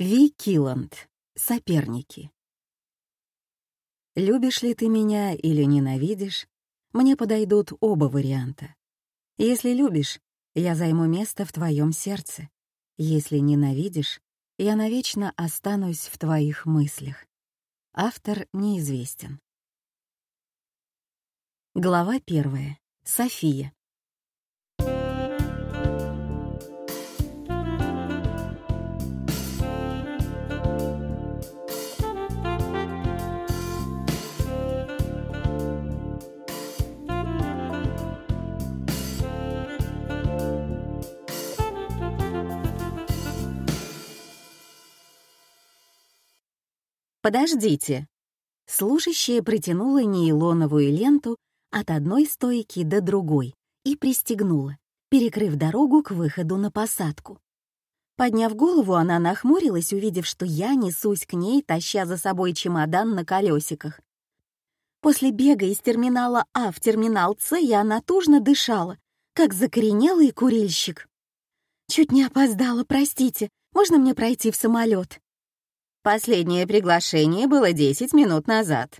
Ви Килланд. Соперники. Любишь ли ты меня или ненавидишь, мне подойдут оба варианта. Если любишь, я займу место в твоем сердце. Если ненавидишь, я навечно останусь в твоих мыслях. Автор неизвестен. Глава первая. София. «Подождите!» Служащая протянула нейлоновую ленту от одной стойки до другой и пристегнула, перекрыв дорогу к выходу на посадку. Подняв голову, она нахмурилась, увидев, что я несусь к ней, таща за собой чемодан на колесиках. После бега из терминала А в терминал С я натужно дышала, как закоренелый курильщик. «Чуть не опоздала, простите. Можно мне пройти в самолет? Последнее приглашение было 10 минут назад.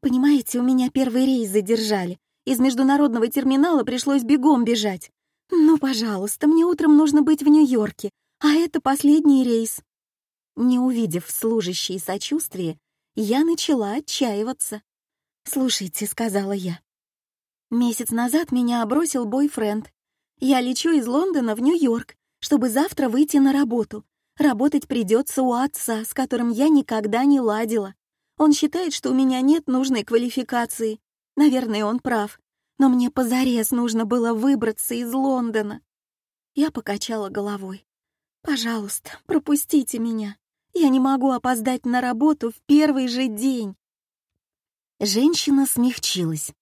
Понимаете, у меня первый рейс задержали. Из международного терминала пришлось бегом бежать. Ну, пожалуйста, мне утром нужно быть в Нью-Йорке, а это последний рейс. Не увидев служащие сочувствия, я начала отчаиваться. «Слушайте», — сказала я. Месяц назад меня обросил бойфренд. Я лечу из Лондона в Нью-Йорк, чтобы завтра выйти на работу. Работать придется у отца, с которым я никогда не ладила. Он считает, что у меня нет нужной квалификации. Наверное, он прав. Но мне позарез нужно было выбраться из Лондона. Я покачала головой. «Пожалуйста, пропустите меня. Я не могу опоздать на работу в первый же день». Женщина смягчилась.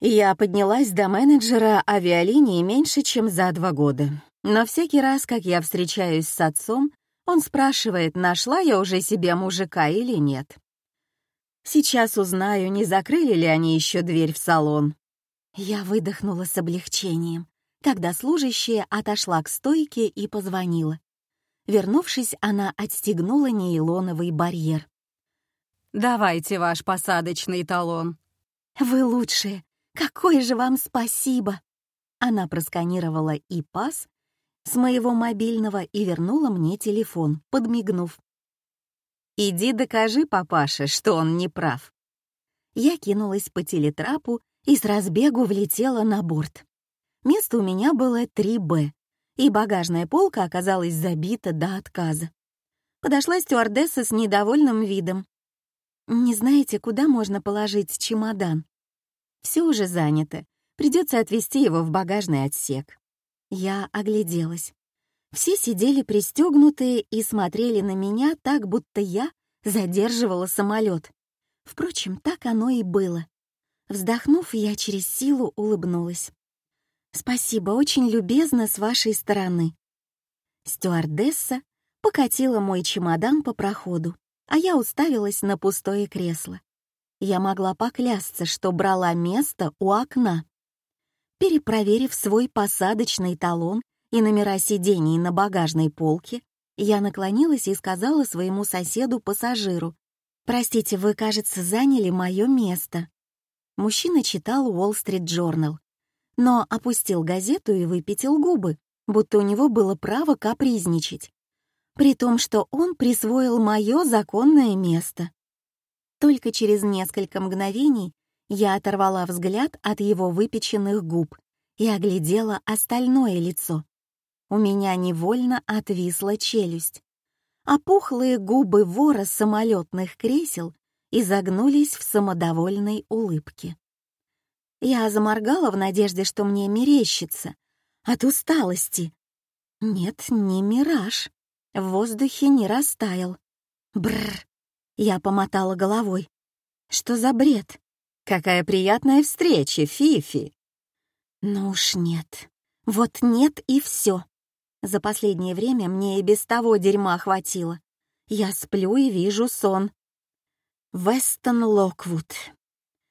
Я поднялась до менеджера авиалинии меньше, чем за два года. Но всякий раз, как я встречаюсь с отцом, он спрашивает, нашла я уже себе мужика или нет. Сейчас узнаю, не закрыли ли они еще дверь в салон. Я выдохнула с облегчением, когда служащая отошла к стойке и позвонила. Вернувшись, она отстегнула нейлоновый барьер. «Давайте ваш посадочный талон». «Вы лучшие! Какое же вам спасибо!» Она просканировала и пас, с моего мобильного и вернула мне телефон, подмигнув. «Иди докажи папаше, что он не прав». Я кинулась по телетрапу и с разбегу влетела на борт. Место у меня было 3Б, и багажная полка оказалась забита до отказа. Подошла стюардесса с недовольным видом. «Не знаете, куда можно положить чемодан?» «Все уже занято. Придется отвезти его в багажный отсек». Я огляделась. Все сидели пристегнутые и смотрели на меня так, будто я задерживала самолет. Впрочем, так оно и было. Вздохнув, я через силу улыбнулась. «Спасибо, очень любезно с вашей стороны». Стюардесса покатила мой чемодан по проходу, а я уставилась на пустое кресло. Я могла поклясться, что брала место у окна. Перепроверив свой посадочный талон и номера сидений на багажной полке, я наклонилась и сказала своему соседу-пассажиру, «Простите, вы, кажется, заняли мое место». Мужчина читал Уолл-стрит Джорнал, но опустил газету и выпятил губы, будто у него было право капризничать, при том, что он присвоил мое законное место. Только через несколько мгновений я оторвала взгляд от его выпеченных губ и оглядела остальное лицо. У меня невольно отвисла челюсть. Опухлые губы вора самолетных кресел изогнулись в самодовольной улыбке. Я заморгала в надежде, что мне мерещится. От усталости. Нет, не мираж. В воздухе не растаял. Бррр. Я помотала головой. Что за бред? Какая приятная встреча, Фифи!» «Ну уж нет. Вот нет и все. За последнее время мне и без того дерьма хватило. Я сплю и вижу сон. Вестон Локвуд.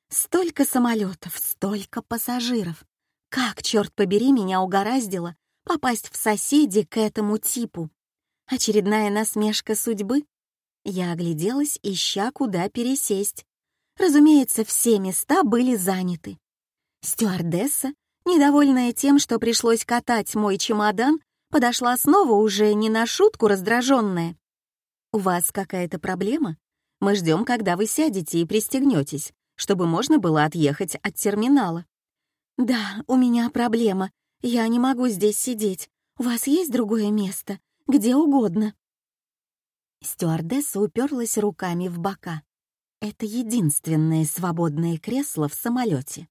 Столько самолетов, столько пассажиров. Как, черт побери, меня угораздило попасть в соседи к этому типу? Очередная насмешка судьбы? Я огляделась, ища, куда пересесть. Разумеется, все места были заняты. Стюардесса, недовольная тем, что пришлось катать мой чемодан, подошла снова уже не на шутку раздраженная. «У вас какая-то проблема? Мы ждем, когда вы сядете и пристегнетесь, чтобы можно было отъехать от терминала». «Да, у меня проблема. Я не могу здесь сидеть. У вас есть другое место? Где угодно». Стюардесса уперлась руками в бока. «Это единственное свободное кресло в самолете.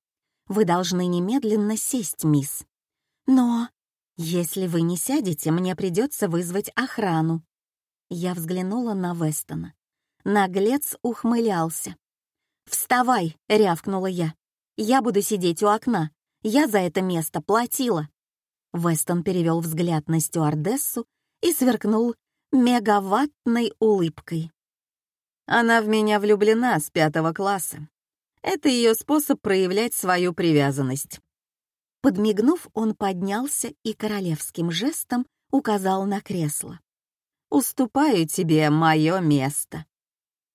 Вы должны немедленно сесть, мисс. Но если вы не сядете, мне придется вызвать охрану». Я взглянула на Вестона. Наглец ухмылялся. «Вставай!» — рявкнула я. «Я буду сидеть у окна. Я за это место платила». Вестон перевел взгляд на стюардессу и сверкнул мегаваттной улыбкой. «Она в меня влюблена с пятого класса. Это ее способ проявлять свою привязанность». Подмигнув, он поднялся и королевским жестом указал на кресло. «Уступаю тебе мое место».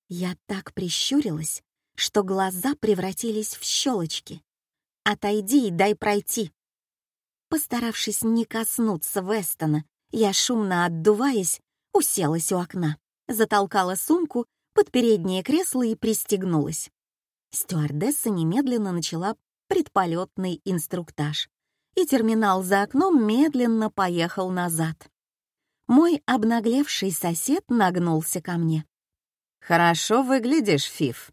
Я так прищурилась, что глаза превратились в щелочки. «Отойди и дай пройти». Постаравшись не коснуться Вестона, я, шумно отдуваясь, уселась у окна, затолкала сумку под переднее кресло и пристегнулась. Стюардесса немедленно начала предполетный инструктаж, и терминал за окном медленно поехал назад. Мой обнаглевший сосед нагнулся ко мне. «Хорошо выглядишь, Фиф.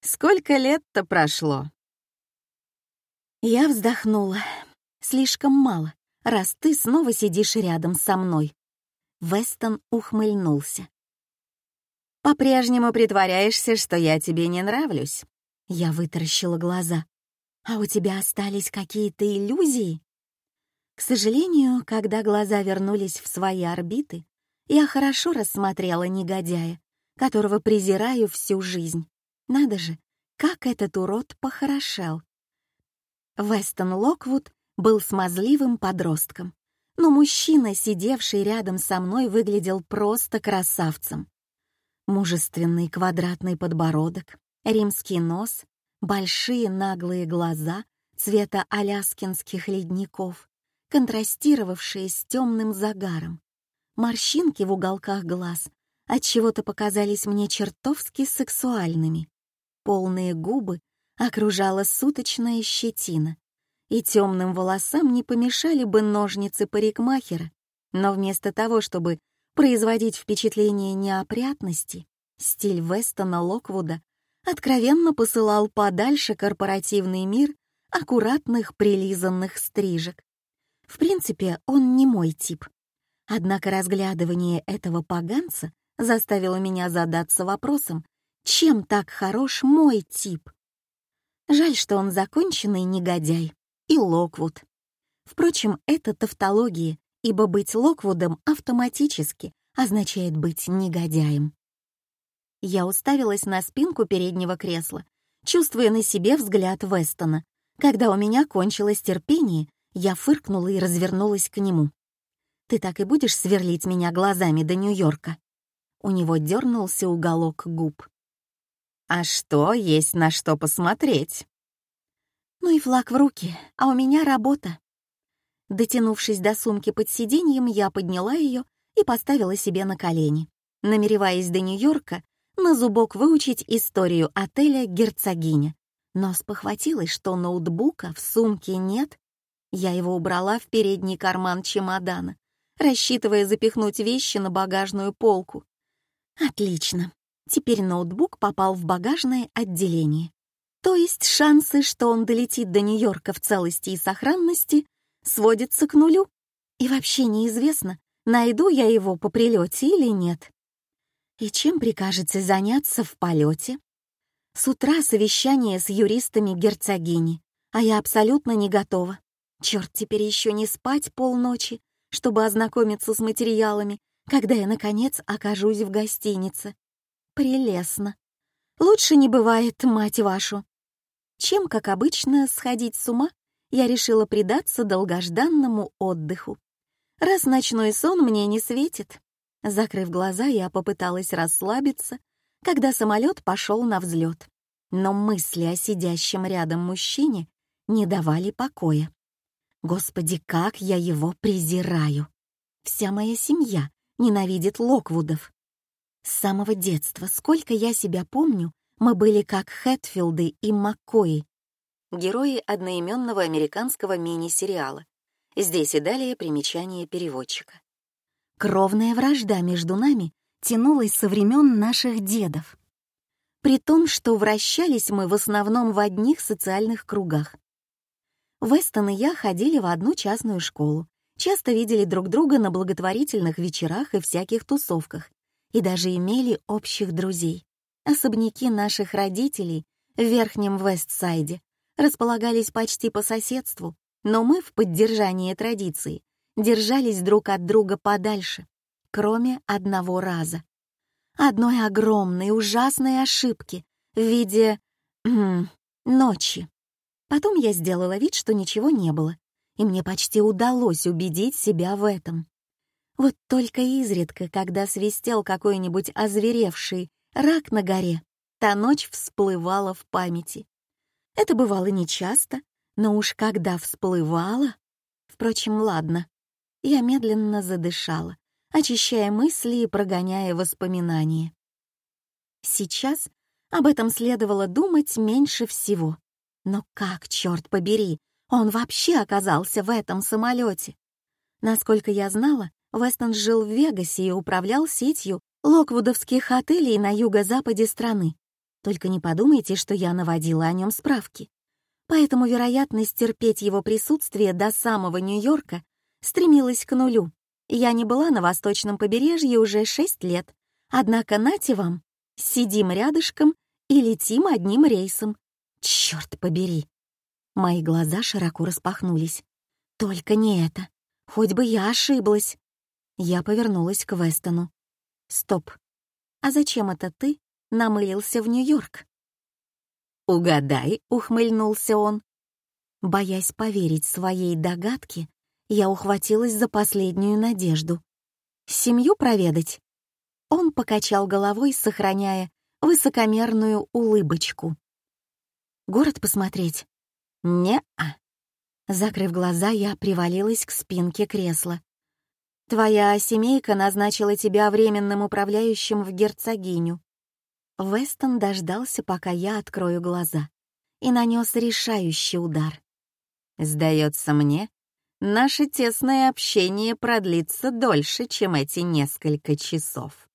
Сколько лет-то прошло?» Я вздохнула. «Слишком мало, раз ты снова сидишь рядом со мной». Вестон ухмыльнулся. «По-прежнему притворяешься, что я тебе не нравлюсь?» Я вытаращила глаза. «А у тебя остались какие-то иллюзии?» К сожалению, когда глаза вернулись в свои орбиты, я хорошо рассмотрела негодяя, которого презираю всю жизнь. Надо же, как этот урод похорошел. Вестон Локвуд был смазливым подростком, но мужчина, сидевший рядом со мной, выглядел просто красавцем. Мужественный квадратный подбородок, римский нос, большие наглые глаза цвета аляскинских ледников, контрастировавшие с темным загаром. Морщинки в уголках глаз от чего то показались мне чертовски сексуальными. Полные губы окружала суточная щетина, и темным волосам не помешали бы ножницы парикмахера, но вместо того, чтобы производить впечатление неопрятности, стиль Вестона Локвуда откровенно посылал подальше корпоративный мир аккуратных прилизанных стрижек. В принципе, он не мой тип. Однако разглядывание этого поганца заставило меня задаться вопросом, чем так хорош мой тип? Жаль, что он законченный негодяй. И Локвуд. Впрочем, это тавтология, ибо быть Локвудом автоматически означает быть негодяем. Я уставилась на спинку переднего кресла, чувствуя на себе взгляд Вестона. Когда у меня кончилось терпение, я фыркнула и развернулась к нему. «Ты так и будешь сверлить меня глазами до Нью-Йорка?» У него дернулся уголок губ. «А что, есть на что посмотреть?» «Ну и флаг в руки, а у меня работа». Дотянувшись до сумки под сиденьем, я подняла ее и поставила себе на колени, намереваясь до Нью-Йорка на зубок выучить историю отеля «Герцогиня». Но спохватилась, что ноутбука в сумке нет. Я его убрала в передний карман чемодана, рассчитывая запихнуть вещи на багажную полку. Отлично. Теперь ноутбук попал в багажное отделение. То есть шансы, что он долетит до Нью-Йорка в целости и сохранности, сводятся к нулю. И вообще неизвестно, найду я его по прилете или нет. И чем прикажете заняться в полете? С утра совещание с юристами герцогини, а я абсолютно не готова. Черт, теперь еще не спать полночи, чтобы ознакомиться с материалами, когда я, наконец, окажусь в гостинице. Прелестно. Лучше не бывает, мать вашу. Чем, как обычно, сходить с ума, я решила предаться долгожданному отдыху. Раз ночной сон мне не светит, Закрыв глаза, я попыталась расслабиться, когда самолет пошел на взлет. Но мысли о сидящем рядом мужчине не давали покоя. Господи, как я его презираю! Вся моя семья ненавидит Локвудов. С самого детства, сколько я себя помню, мы были как Хэтфилды и Маккои, герои одноименного американского мини-сериала. Здесь и далее примечание переводчика. Кровная вражда между нами тянулась со времен наших дедов. При том, что вращались мы в основном в одних социальных кругах. Вестон и я ходили в одну частную школу, часто видели друг друга на благотворительных вечерах и всяких тусовках, и даже имели общих друзей. Особняки наших родителей в Верхнем Вестсайде располагались почти по соседству, но мы в поддержании традиций держались друг от друга подальше, кроме одного раза. Одной огромной ужасной ошибки в виде... ночи. Потом я сделала вид, что ничего не было, и мне почти удалось убедить себя в этом. Вот только изредка, когда свистел какой-нибудь озверевший рак на горе, та ночь всплывала в памяти. Это бывало нечасто, но уж когда всплывала... Впрочем, ладно. Я медленно задышала, очищая мысли и прогоняя воспоминания. Сейчас об этом следовало думать меньше всего. Но как, черт побери, он вообще оказался в этом самолете? Насколько я знала, Вестон жил в Вегасе и управлял сетью локвудовских отелей на юго-западе страны. Только не подумайте, что я наводила о нем справки. Поэтому вероятность терпеть его присутствие до самого Нью-Йорка стремилась к нулю. Я не была на восточном побережье уже шесть лет. Однако нате вам, сидим рядышком и летим одним рейсом. Черт побери! Мои глаза широко распахнулись. Только не это. Хоть бы я ошиблась. Я повернулась к Вестону. Стоп. А зачем это ты намылился в Нью-Йорк? «Угадай», — ухмыльнулся он. Боясь поверить своей догадке, я ухватилась за последнюю надежду. «Семью проведать?» Он покачал головой, сохраняя высокомерную улыбочку. «Город посмотреть?» «Не-а». Закрыв глаза, я привалилась к спинке кресла. «Твоя семейка назначила тебя временным управляющим в герцогиню». Вестон дождался, пока я открою глаза, и нанес решающий удар. «Сдается мне, наше тесное общение продлится дольше, чем эти несколько часов».